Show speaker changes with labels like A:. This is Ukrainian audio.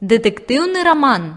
A: Детективний роман.